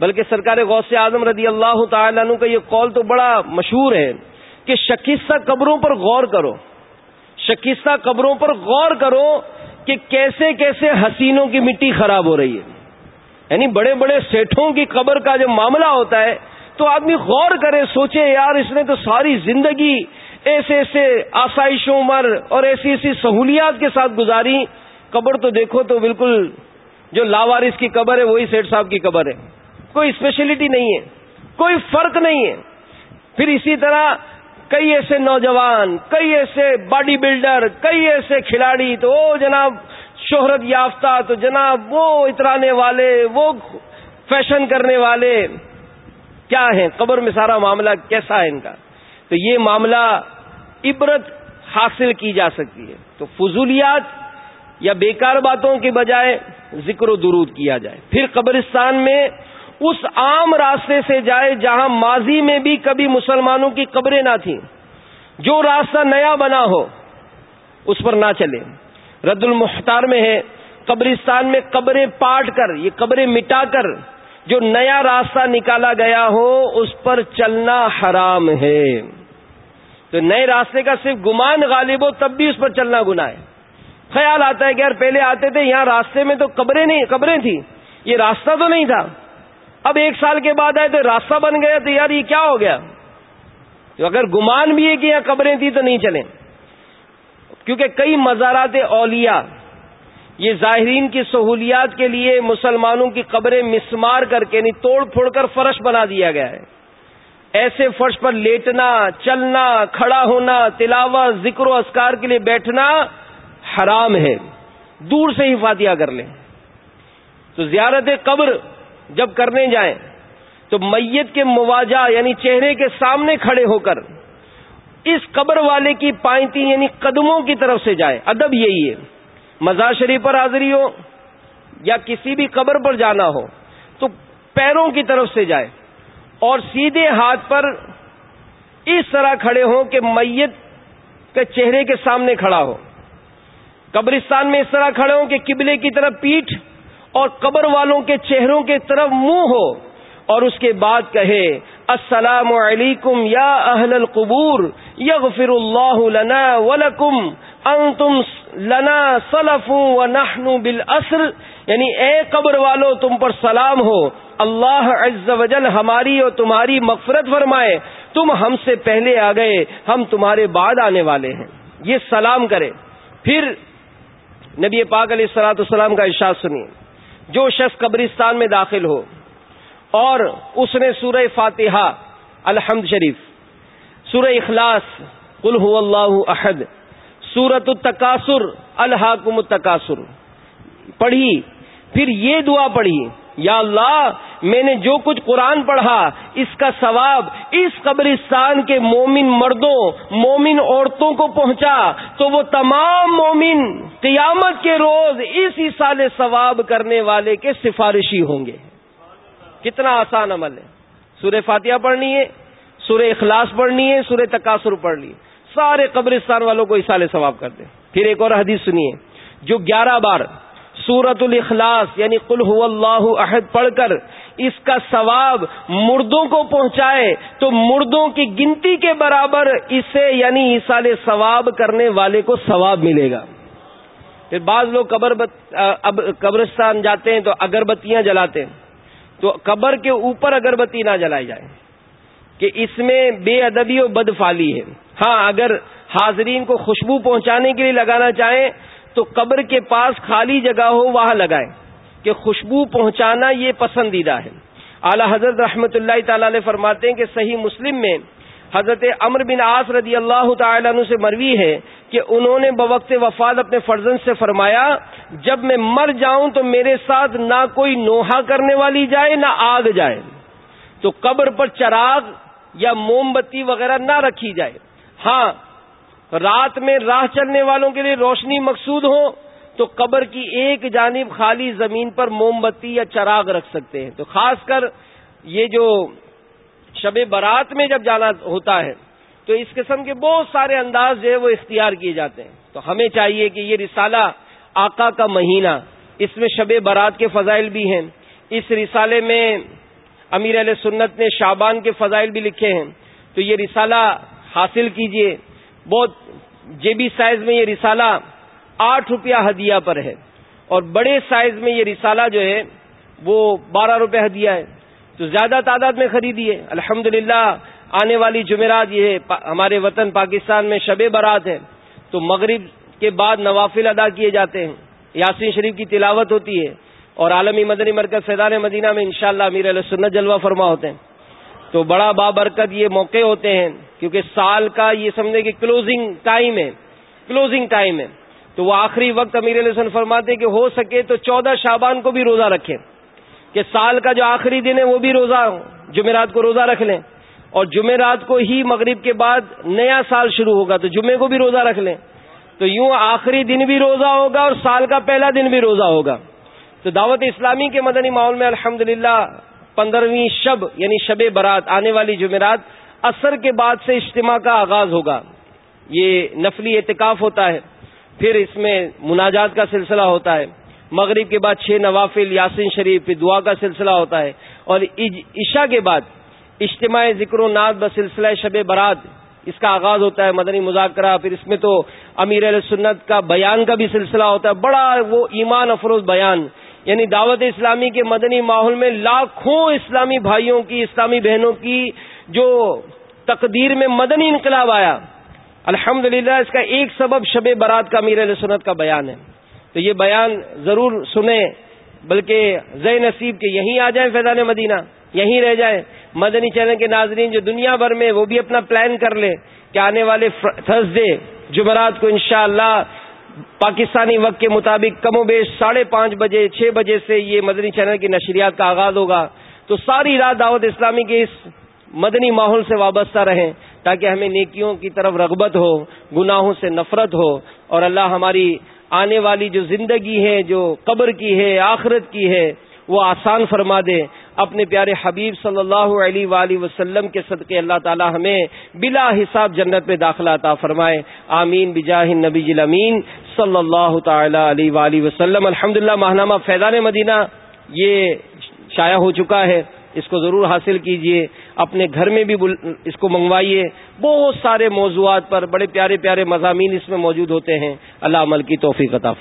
[SPEAKER 1] بلکہ سرکار غوث اعظم رضی اللہ تعالیٰ عنہ کا یہ قول تو بڑا مشہور ہے کہ شکستہ قبروں پر غور کرو۔ شکستہ قبروں پر غور کرو کہ کیسے کیسے حسینوں کی مٹی خراب ہو رہی ہے۔ یعنی بڑے بڑے سیٹھوں کی قبر کا جب معاملہ ہوتا ہے تو آدمی غور کرے، سوچے، یار اس نے تو ساری زندگی ایسے ایسے آسائشوں عمر اور ایسی ایسی سہولیات کے ساتھ گزاری، قبر تو دیکھو تو بالکل جو لاوارس کی قبر ہے وہی سیٹ صاحب کی قبر ہے۔ کوئی اسپیشلٹی نہیں ہے، کوئی فرق نہیں ہے۔ پھر اسی طرح کئی ایسے نوجوان، کئی ایسے باڈی بلڈر، کئی ایسے کھلاڑی تو وہ جناب شہرت یافتہ تو جناب وہ اترانے والے، وہ فیشن کرنے والے۔ کیا ہیں؟ قبر میں سارا معاملہ کیسا ہے ان کا؟ تو یہ معاملہ عبرت حاصل کی جا سکتی ہے۔ تو فضولیات یا بیکار باتوں کے بجائے ذکر و درود کیا جائے۔ پھر قبرستان میں اس عام راستے سے جائے جہاں ماضی میں بھی کبھی مسلمانوں کی قبریں نہ تھیں۔ جو راستہ نیا بنا ہو، اس پر نہ چلے۔ رد المختار میں ہے، قبرستان میں قبریں پاٹ کر، یہ قبریں مٹا کر، جو نیا راستہ نکالا گیا ہو، اس پر چلنا حرام ہے۔ تو نئے راستے کا صرف گمان غالب ہو، تب بھی اس پر چلنا گنا ہے۔ خیال آتا ہے کہ یار پہلے آتے تھے، یہاں راستے میں تو قبریں نہیں، قبریں تھیں۔ یہ راستہ تو نہیں تھا۔ اب ایک سال کے بعد آئے تو راستہ بن گیا تو یار یہ کیا ہو گیا؟ تو اگر گمان بھی ہے کہ یہاں قبریں تھیں تو نہیں چلیں۔ کیونکہ کئی مزارات اولیاء یہ ظاہرین کی سہولیات کے لیے مسلمانوں کی قبریں مسمار کر کے نہیں توڑ پھوڑ کر فرش بنا دیا گیا ہے۔ ایسے فرش پر لیٹنا، چلنا، کھڑا ہونا، تلاوت، ذکر و اسکار کے لیے بیٹھنا حرام ہے۔ دور سے ہی فاتحہ کر لیں۔ تو زیارت قبر جب کرنے جائیں، تو میت کے مواجہ یعنی چہرے کے سامنے کھڑے ہو کر اس قبر والے کی پائنتی یعنی قدموں کی طرف سے جائے ادب یہی ہے۔ مزار شریف پر حاضری ہو یا کسی بھی قبر پر جانا ہو، تو پیروں کی طرف سے جائے اور سیدھے ہاتھ پر اس طرح کھڑے ہوں کہ میت کے چہرے کے سامنے کھڑا ہو۔ قبرستان میں اس طرح کھڑے ہوں کہ قبلے کی طرف پیٹھ اور قبر والوں کے چہروں کے طرف منہ ہو اور اس کے بعد کہے، السلام علیکم یا اہل القبور، یغفر اللہ لنا ولکم، انتم لنا سلف و نحن بالاسر یعنی اے قبر والو، تم پر سلام ہو۔ اللہ عز و جل ہماری اور تمہاری مغفرت فرمائے، تم ہم سے پہلے آ گئے، ہم تمہارے بعد آنے والے ہیں۔ یہ سلام کرے۔ پھر نبی پاک علیہ السلاۃ السلام کا ارشاد سنیے۔ جو شخص قبرستان میں داخل ہو اور اس نے سورہ فاتحہ، الحمد شریف، سورہ اخلاص، قل هو اللہ احد سورت التکاسر الحاکم التکاسر پڑھی۔ پھر یہ دعا پڑھی، یا اللہ میں نے جو کچھ قرآن پڑھا، اس کا ثواب اس قبرستان کے مومن مردوں، مومن عورتوں کو پہنچا۔ تو وہ تمام مومن قیامت کے روز اس سال ثواب کرنے والے کے سفارشی ہوں گے۔ کتنا آسان عمل ہے۔ سورہ فاتحہ پڑھنی ہے، سورہ اخلاص پڑھنی ہے، سورہ تقاصر پڑھنی ہے۔ سارے قبرستان والوں کو اسال ثواب کر دیں پھر ایک اور حدیث سنیے، جو گیارہ بار سورت الاخلاص یعنی قل هو اللہ عہد پڑھ کر اس کا ثواب مردوں کو پہنچائے، تو مردوں کی گنتی کے برابر اسے یعنی اسال ثواب کرنے والے کو ثواب ملے گا۔ پھر بعض لوگ قبر بت... اب قبرستان جاتے ہیں تو اگربتیاں جلاتے ہیں۔ تو قبر کے اوپر اگربتی نہ جلائی جائے، کہ اس میں بے ادبی و بد فالی ہے۔ ہاں اگر حاضرین کو خوشبو پہنچانے کے لیے لگانا چاہیں تو قبر کے پاس خالی جگہ ہو، وہاں لگائیں کہ خوشبو پہنچانا یہ پسندیدہ ہے۔ اعلی حضرت رحمت اللہ تعالی علیہ فرماتے ہیں کہ صحیح مسلم میں حضرت امر بن آس رضی اللہ تعالیٰ عنہ سے مروی ہے کہ انہوں نے بوقت وفات اپنے فرزن سے فرمایا، جب میں مر جاؤں تو میرے ساتھ نہ کوئی نوحا کرنے والی جائے، نہ آگ جائے۔ تو قبر پر چراغ یا موم بتی وغیرہ نہ رکھی جائے۔ ہاں رات میں راہ چلنے والوں کے لیے روشنی مقصود ہو تو قبر کی ایک جانب خالی زمین پر موم بتی یا چراغ رکھ سکتے ہیں۔ تو خاص کر یہ جو شب برات میں جب جانا ہوتا ہے، تو اس قسم کے بہت سارے انداز جو ہے وہ اختیار کیے جاتے ہیں۔ تو ہمیں چاہیے کہ یہ رسالہ آقا کا مہینہ، اس میں شب برات کے فضائل بھی ہیں۔ اس رسالے میں امیر علیہ سنت نے شابان کے فضائل بھی لکھے ہیں۔ تو یہ رسالہ حاصل کیجیے۔ بہت جیبی سائز میں یہ رسالہ آٹھ روپیہ ہدیہ پر ہے اور بڑے سائز میں یہ رسالہ جو ہے وہ بارہ روپے ہدیہ ہے تو زیادہ تعداد میں خریدیے الحمد آنے والی جمعرات یہ ہے ہمارے وطن پاکستان میں شب برات ہے۔ تو مغرب کے بعد نوافل ادا کیے جاتے ہیں۔ یاسین شریف کی تلاوت ہوتی ہے اور عالمی مدنی مرکز فیضان مدینہ میں انشاءاللہ امیر علیہ سنت جلوہ فرما ہوتے ہیں۔ تو بڑا بابرکت یہ موقع ہوتے ہیں۔ کیونکہ سال کا یہ سمجھے کہ کلوزنگ ٹائم ہے کلوزنگ ٹائم ہے۔ تو وہ آخری وقت امیر علیہ سن فرماتے کہ ہو سکے تو چودہ شابان کو بھی روزہ رکھیں۔ کہ سال کا جو آخری دن ہے وہ بھی روزہ، جمعرات کو روزہ رکھ لیں۔ اور جمعرات کو ہی مغرب کے بعد نیا سال شروع ہوگا، تو جمعے کو بھی روزہ رکھ لیں۔ تو یوں آخری دن بھی روزہ ہوگا اور سال کا پہلا دن بھی روزہ ہوگا۔ تو دعوت اسلامی کے مدنی ماحول میں الحمد للہ پندرہویں شب یعنی شب برات، آنے والی جمعرات اثر کے بعد سے اجتماع کا آغاز ہوگا۔ یہ نفلی اعتکاف ہوتا ہے، پھر اس میں مناجات کا سلسلہ ہوتا ہے۔ مغرب کے بعد چھ نوافل یاسین شریف، پھر دعا کا سلسلہ ہوتا ہے۔ اور عشاء کے بعد اجتماع ذکر و ناد بسلسلہ شب برات اس کا آغاز ہوتا ہے، مدنی مذاکرہ۔ پھر اس میں تو امیر علیہ سنت کا بیان کا بھی سلسلہ ہوتا ہے۔ بڑا وہ ایمان افروز بیان۔ یعنی دعوت اسلامی کے مدنی ماحول میں لاکھوں اسلامی بھائیوں کی، اسلامی بہنوں کی جو تقدیر میں مدنی انقلاب آیا الحمد اس کا ایک سبب شب برات کا امیر علیہ سنت کا بیان ہے۔ تو یہ بیان ضرور سنیں، بلکہ زی نصیب کے یہیں آ جائیں فیضان مدینہ، یہیں رہ جائیں۔ مدنی چینل کے ناظرین جو دنیا بھر میں وہ بھی اپنا پلان کر لیں کہ آنے والے تھرسڈے جمعرات کو انشاءاللہ پاکستانی وقت کے مطابق کم و بیش ساڑھے پانچ بجے، چھ بجے سے یہ مدنی چینل کی نشریات کا آغاز ہوگا۔ تو ساری رات دعوت اسلامی کے اس مدنی ماحول سے وابستہ رہیں تاکہ ہمیں نیکیوں کی طرف رغبت ہو، گناہوں سے نفرت ہو اور اللہ ہماری آنے والی جو زندگی ہے، جو قبر کی ہے، آخرت کی ہے، وہ آسان فرما دے۔ اپنے پیارے حبیب صلی اللہ علیہ وآلہ وسلم کے صدقے اللہ تعالی ہمیں بلا حساب جنت میں داخلہ عطا فرمائے۔ آمین۔ بجاہ نبی امین صلی اللہ تعالی علیہ وآلہ وسلم۔ الحمد للہ ماہنامہ فیضان مدینہ یہ شائع ہو چکا ہے۔ اس کو ضرور حاصل کیجیے۔ اپنے گھر میں بھی اس کو منگوائیے۔ بہت سارے موضوعات پر بڑے پیارے پیارے مضامین اس میں موجود ہوتے ہیں۔ اللہ عمل کی توفیق عطا فرمائے۔